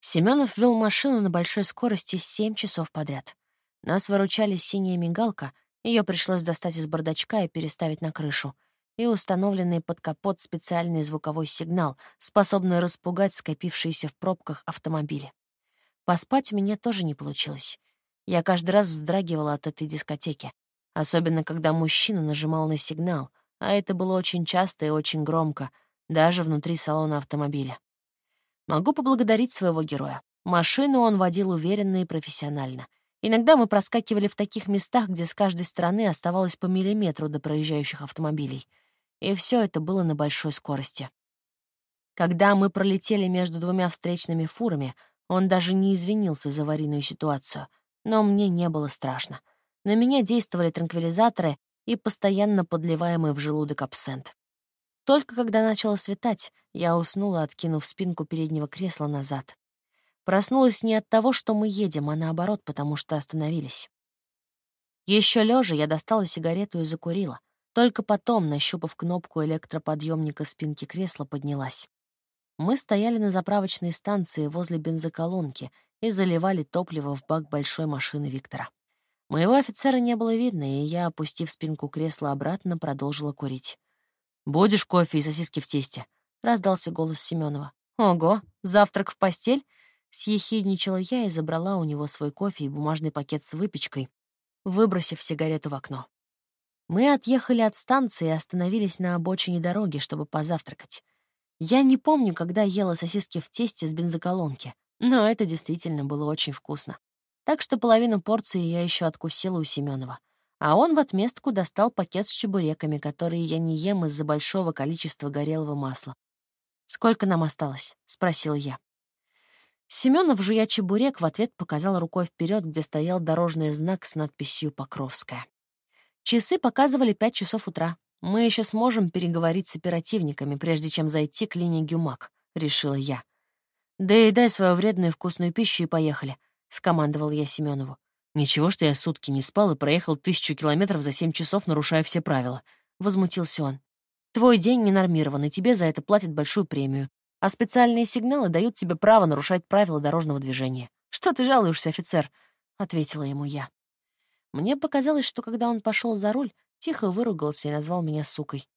Семенов вел машину на большой скорости семь часов подряд. Нас выручали синяя мигалка, ее пришлось достать из бардачка и переставить на крышу, и установленный под капот специальный звуковой сигнал, способный распугать скопившиеся в пробках автомобили. Поспать у меня тоже не получилось. Я каждый раз вздрагивала от этой дискотеки, особенно когда мужчина нажимал на сигнал, а это было очень часто и очень громко, даже внутри салона автомобиля. Могу поблагодарить своего героя. Машину он водил уверенно и профессионально. Иногда мы проскакивали в таких местах, где с каждой стороны оставалось по миллиметру до проезжающих автомобилей. И все это было на большой скорости. Когда мы пролетели между двумя встречными фурами, он даже не извинился за аварийную ситуацию. Но мне не было страшно. На меня действовали транквилизаторы и постоянно подливаемый в желудок абсент. Только когда начало светать, я уснула, откинув спинку переднего кресла назад. Проснулась не от того, что мы едем, а наоборот, потому что остановились. Еще лежа я достала сигарету и закурила. Только потом, нащупав кнопку электроподъемника спинки кресла, поднялась. Мы стояли на заправочной станции возле бензоколонки и заливали топливо в бак большой машины Виктора. Моего офицера не было видно, и я, опустив спинку кресла обратно, продолжила курить. «Будешь кофе и сосиски в тесте?» — раздался голос Семенова. «Ого, завтрак в постель?» — съехидничала я и забрала у него свой кофе и бумажный пакет с выпечкой, выбросив сигарету в окно. Мы отъехали от станции и остановились на обочине дороги, чтобы позавтракать. Я не помню, когда ела сосиски в тесте с бензоколонки, но это действительно было очень вкусно. Так что половину порции я еще откусила у Семенова а он в отместку достал пакет с чебуреками, которые я не ем из-за большого количества горелого масла. «Сколько нам осталось?» — спросил я. Семенов, жуя чебурек, в ответ показал рукой вперед, где стоял дорожный знак с надписью «Покровская». Часы показывали пять часов утра. Мы еще сможем переговорить с оперативниками, прежде чем зайти к линии Гюмак, — решила я. «Да и дай свою вредную вкусную пищу и поехали», — скомандовал я Семенову. «Ничего, что я сутки не спал и проехал тысячу километров за семь часов, нарушая все правила», — возмутился он. «Твой день ненормирован, и тебе за это платят большую премию, а специальные сигналы дают тебе право нарушать правила дорожного движения. Что ты жалуешься, офицер?» — ответила ему я. Мне показалось, что когда он пошел за руль, тихо выругался и назвал меня сукой.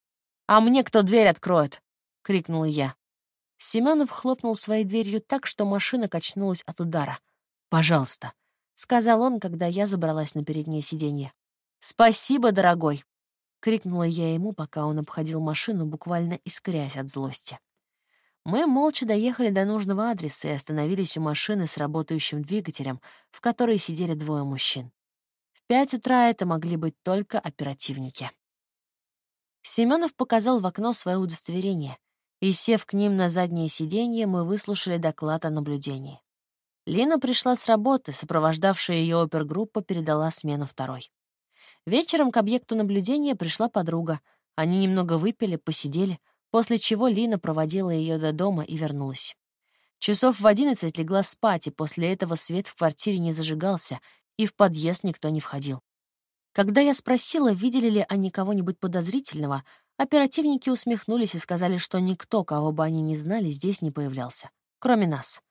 «А мне кто дверь откроет?» — крикнула я. Семенов хлопнул своей дверью так, что машина качнулась от удара. «Пожалуйста», — сказал он, когда я забралась на переднее сиденье. «Спасибо, дорогой!» — крикнула я ему, пока он обходил машину, буквально искрясь от злости. Мы молча доехали до нужного адреса и остановились у машины с работающим двигателем, в которой сидели двое мужчин. В пять утра это могли быть только оперативники. Семенов показал в окно свое удостоверение, и, сев к ним на заднее сиденье, мы выслушали доклад о наблюдении. Лина пришла с работы, сопровождавшая ее опергруппа передала смену второй. Вечером к объекту наблюдения пришла подруга. Они немного выпили, посидели, после чего Лина проводила ее до дома и вернулась. Часов в одиннадцать легла спать, и после этого свет в квартире не зажигался, и в подъезд никто не входил. Когда я спросила, видели ли они кого-нибудь подозрительного, оперативники усмехнулись и сказали, что никто, кого бы они не знали, здесь не появлялся, кроме нас.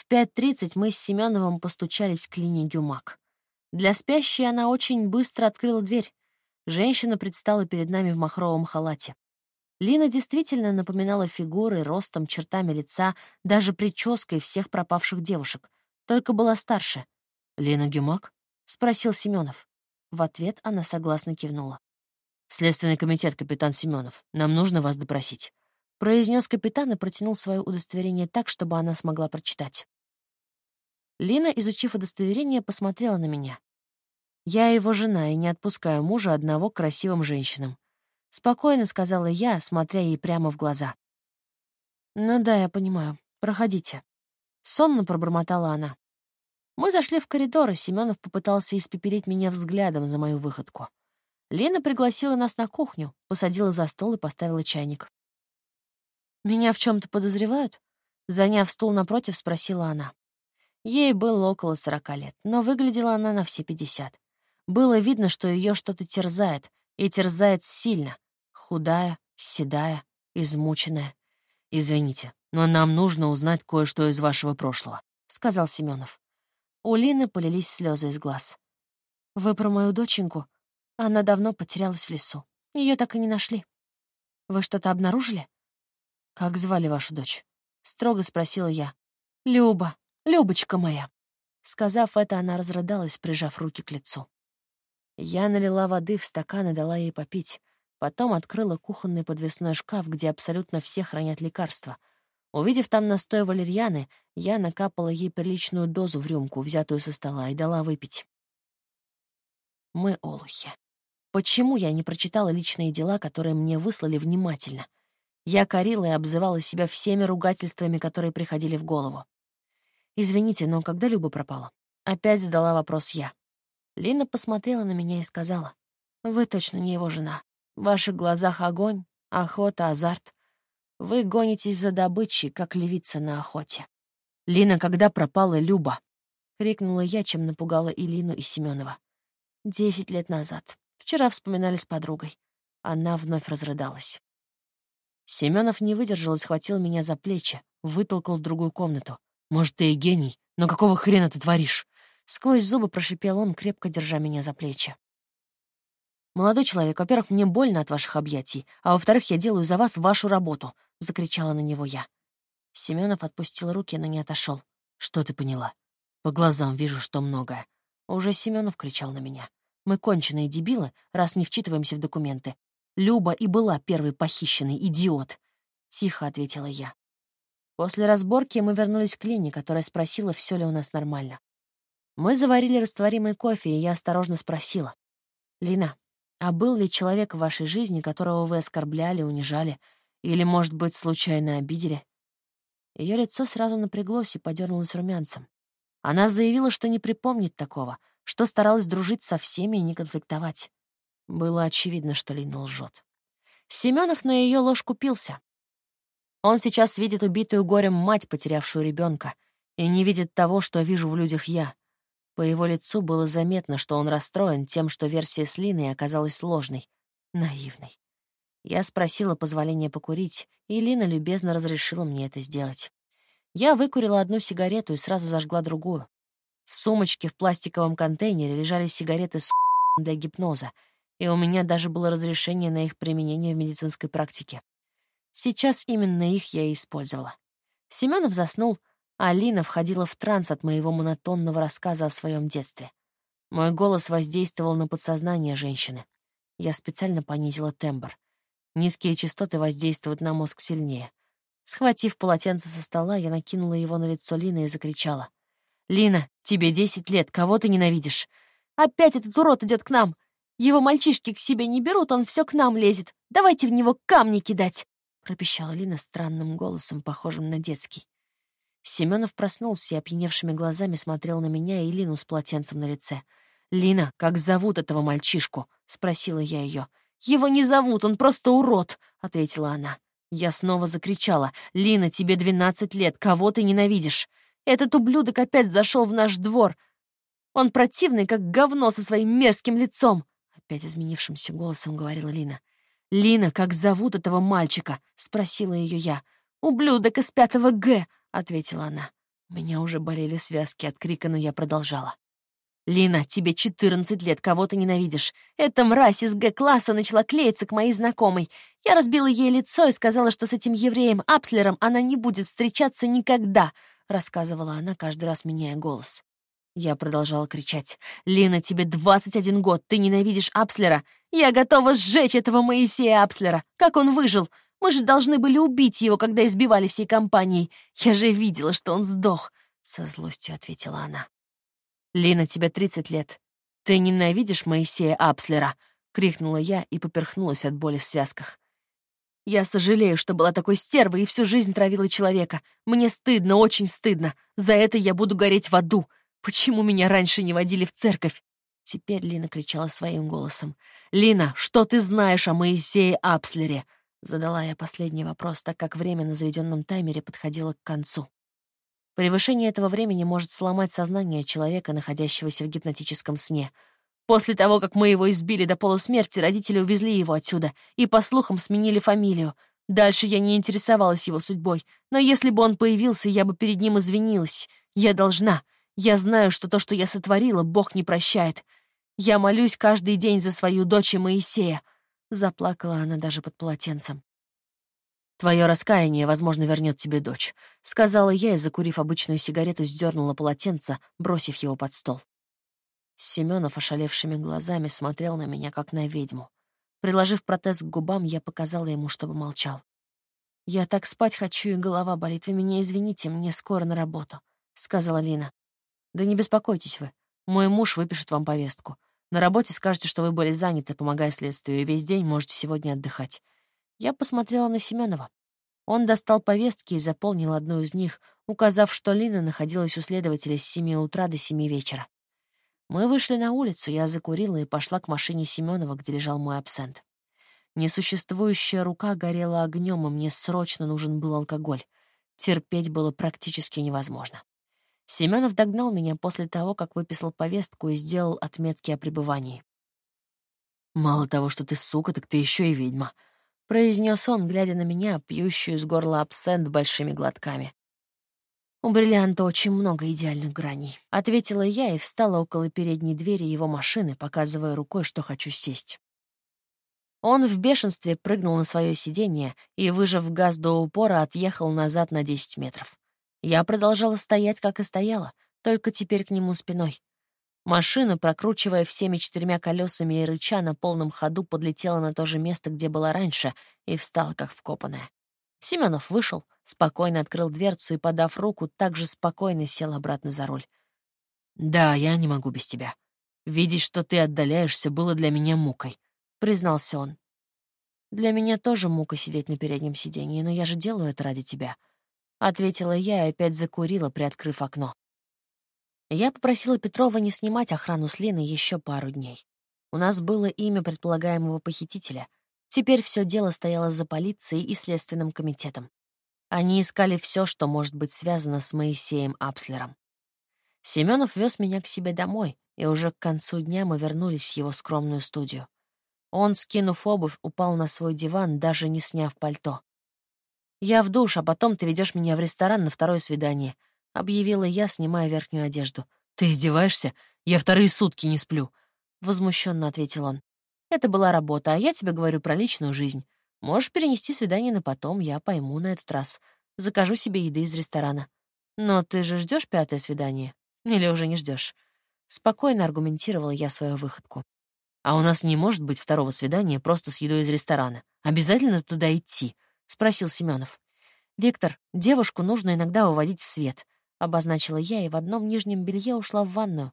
В 5.30 мы с Семеновым постучались к линии Гюмак. Для спящей она очень быстро открыла дверь. Женщина предстала перед нами в махровом халате. Лина действительно напоминала фигурой, ростом, чертами лица, даже прической всех пропавших девушек, только была старше. «Лена Гюмак?» — спросил Семенов. В ответ она согласно кивнула. «Следственный комитет, капитан Семенов. Нам нужно вас допросить произнес капитан и протянул свое удостоверение так, чтобы она смогла прочитать. Лина, изучив удостоверение, посмотрела на меня. «Я его жена и не отпускаю мужа одного красивым женщинам», — спокойно сказала я, смотря ей прямо в глаза. «Ну да, я понимаю. Проходите». Сонно пробормотала она. Мы зашли в коридор, и Семенов попытался испепелить меня взглядом за мою выходку. Лена пригласила нас на кухню, посадила за стол и поставила чайник. «Меня в чем то подозревают?» Заняв стул напротив, спросила она. Ей было около сорока лет, но выглядела она на все пятьдесят. Было видно, что ее что-то терзает, и терзает сильно. Худая, седая, измученная. «Извините, но нам нужно узнать кое-что из вашего прошлого», — сказал Семенов. У Лины полились слезы из глаз. «Вы про мою доченьку? Она давно потерялась в лесу. Ее так и не нашли. Вы что-то обнаружили?» «Как звали вашу дочь?» — строго спросила я. «Люба, Любочка моя». Сказав это, она разрыдалась, прижав руки к лицу. Я налила воды в стакан и дала ей попить. Потом открыла кухонный подвесной шкаф, где абсолютно все хранят лекарства. Увидев там настой валерьяны, я накапала ей приличную дозу в рюмку, взятую со стола, и дала выпить. Мы олухи. Почему я не прочитала личные дела, которые мне выслали внимательно? Я корила и обзывала себя всеми ругательствами, которые приходили в голову. «Извините, но когда Люба пропала?» Опять задала вопрос я. Лина посмотрела на меня и сказала, «Вы точно не его жена. В ваших глазах огонь, охота, азарт. Вы гонитесь за добычей, как левица на охоте». «Лина, когда пропала Люба?» — крикнула я, чем напугала и Лину, и Семенова. «Десять лет назад. Вчера вспоминали с подругой». Она вновь разрыдалась. Семенов не выдержал и схватил меня за плечи, вытолкал в другую комнату. «Может, ты и гений, но какого хрена ты творишь?» Сквозь зубы прошипел он, крепко держа меня за плечи. «Молодой человек, во-первых, мне больно от ваших объятий, а во-вторых, я делаю за вас вашу работу», — закричала на него я. Семенов отпустил руки, но не отошел. «Что ты поняла?» «По глазам вижу, что многое». Уже Семенов кричал на меня. «Мы конченые дебилы, раз не вчитываемся в документы. Люба и была первой похищенной, идиот!» Тихо ответила я. После разборки мы вернулись к Лине, которая спросила, все ли у нас нормально. Мы заварили растворимый кофе, и я осторожно спросила. «Лина, а был ли человек в вашей жизни, которого вы оскорбляли, унижали, или, может быть, случайно обидели?» Ее лицо сразу напряглось и подернулось румянцем. Она заявила, что не припомнит такого, что старалась дружить со всеми и не конфликтовать. Было очевидно, что Лина лжет. Семенов на ее ложь купился. Он сейчас видит убитую горем мать, потерявшую ребенка, и не видит того, что вижу в людях я. По его лицу было заметно, что он расстроен тем, что версия с Линой оказалась сложной, наивной. Я спросила позволения покурить, и Лина любезно разрешила мне это сделать. Я выкурила одну сигарету и сразу зажгла другую. В сумочке в пластиковом контейнере лежали сигареты с для гипноза, и у меня даже было разрешение на их применение в медицинской практике. Сейчас именно их я и использовала. Семенов заснул, Алина входила в транс от моего монотонного рассказа о своем детстве. Мой голос воздействовал на подсознание женщины. Я специально понизила тембр. Низкие частоты воздействуют на мозг сильнее. Схватив полотенце со стола, я накинула его на лицо Лины и закричала. «Лина, тебе десять лет, кого ты ненавидишь? Опять этот урод идет к нам! Его мальчишки к себе не берут, он все к нам лезет. Давайте в него камни кидать!» — пропищала Лина странным голосом, похожим на детский. Семенов проснулся и опьяневшими глазами смотрел на меня и Лину с полотенцем на лице. «Лина, как зовут этого мальчишку?» — спросила я ее. «Его не зовут, он просто урод!» — ответила она. Я снова закричала. «Лина, тебе двенадцать лет, кого ты ненавидишь? Этот ублюдок опять зашел в наш двор. Он противный, как говно со своим мерзким лицом!» Опять изменившимся голосом говорила Лина. «Лина, как зовут этого мальчика?» — спросила ее я. «Ублюдок из пятого Г!» — ответила она. Меня уже болели связки от крика, но я продолжала. «Лина, тебе четырнадцать лет, кого ты ненавидишь? Эта мразь из Г-класса начала клеиться к моей знакомой. Я разбила ей лицо и сказала, что с этим евреем Апслером она не будет встречаться никогда», — рассказывала она, каждый раз меняя голос. Я продолжала кричать. «Лина, тебе двадцать один год, ты ненавидишь Апслера? Я готова сжечь этого Моисея Апслера! Как он выжил? Мы же должны были убить его, когда избивали всей компанией. Я же видела, что он сдох», — со злостью ответила она. «Лина, тебе тридцать лет. Ты ненавидишь Моисея Апслера?» — крикнула я и поперхнулась от боли в связках. «Я сожалею, что была такой стервой и всю жизнь травила человека. Мне стыдно, очень стыдно. За это я буду гореть в аду. Почему меня раньше не водили в церковь?» Теперь Лина кричала своим голосом. «Лина, что ты знаешь о Моисее Апслере?» Задала я последний вопрос, так как время на заведенном таймере подходило к концу. Превышение этого времени может сломать сознание человека, находящегося в гипнотическом сне. После того, как мы его избили до полусмерти, родители увезли его отсюда и, по слухам, сменили фамилию. Дальше я не интересовалась его судьбой, но если бы он появился, я бы перед ним извинилась. Я должна. Я знаю, что то, что я сотворила, Бог не прощает. Я молюсь каждый день за свою дочь и Моисея. Заплакала она даже под полотенцем. «Твое раскаяние, возможно, вернет тебе дочь», — сказала я и, закурив обычную сигарету, сдернула полотенце, бросив его под стол. Семенов ошалевшими глазами смотрел на меня, как на ведьму. Приложив протез к губам, я показала ему, чтобы молчал. «Я так спать хочу, и голова болит. Вы меня извините, мне скоро на работу», — сказала Лина. «Да не беспокойтесь вы. Мой муж выпишет вам повестку. На работе скажете, что вы были заняты, помогая следствию, и весь день можете сегодня отдыхать». Я посмотрела на Семенова. Он достал повестки и заполнил одну из них, указав, что Лина находилась у следователя с семи утра до семи вечера. Мы вышли на улицу, я закурила и пошла к машине Семенова, где лежал мой абсент. Несуществующая рука горела огнем, и мне срочно нужен был алкоголь. Терпеть было практически невозможно. Семенов догнал меня после того, как выписал повестку и сделал отметки о пребывании. «Мало того, что ты сука, так ты еще и ведьма», — произнес он, глядя на меня, пьющую из горла абсент большими глотками. «У бриллианта очень много идеальных граней», — ответила я и встала около передней двери его машины, показывая рукой, что хочу сесть. Он в бешенстве прыгнул на свое сиденье и, выжав газ до упора, отъехал назад на 10 метров. Я продолжала стоять, как и стояла, только теперь к нему спиной. Машина, прокручивая всеми четырьмя колесами и рыча на полном ходу, подлетела на то же место, где была раньше, и встала, как вкопанная. Семенов вышел, спокойно открыл дверцу и, подав руку, также спокойно сел обратно за руль. «Да, я не могу без тебя. Видеть, что ты отдаляешься, было для меня мукой», — признался он. «Для меня тоже мука сидеть на переднем сиденье, но я же делаю это ради тебя», — ответила я и опять закурила, приоткрыв окно. Я попросила Петрова не снимать охрану с Линой еще пару дней. У нас было имя предполагаемого похитителя — Теперь все дело стояло за полицией и следственным комитетом. Они искали все, что может быть связано с Моисеем Апслером. Семенов вез меня к себе домой, и уже к концу дня мы вернулись в его скромную студию. Он, скинув обувь, упал на свой диван, даже не сняв пальто. «Я в душ, а потом ты ведешь меня в ресторан на второе свидание», — объявила я, снимая верхнюю одежду. «Ты издеваешься? Я вторые сутки не сплю», — возмущенно ответил он. Это была работа, а я тебе говорю про личную жизнь. Можешь перенести свидание на потом, я пойму на этот раз. Закажу себе еды из ресторана. Но ты же ждешь пятое свидание? Или уже не ждешь? Спокойно аргументировала я свою выходку. А у нас не может быть второго свидания просто с едой из ресторана. Обязательно туда идти? Спросил Семенов. Виктор, девушку нужно иногда выводить в свет. Обозначила я и в одном нижнем белье ушла в ванную.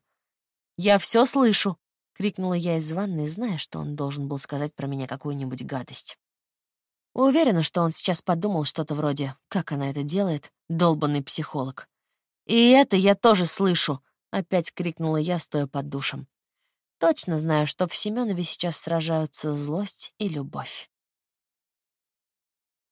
«Я все слышу!» — крикнула я из ванной, зная, что он должен был сказать про меня какую-нибудь гадость. Уверена, что он сейчас подумал что-то вроде «Как она это делает? долбанный психолог». «И это я тоже слышу!» — опять крикнула я, стоя под душем. Точно знаю, что в Семенове сейчас сражаются злость и любовь.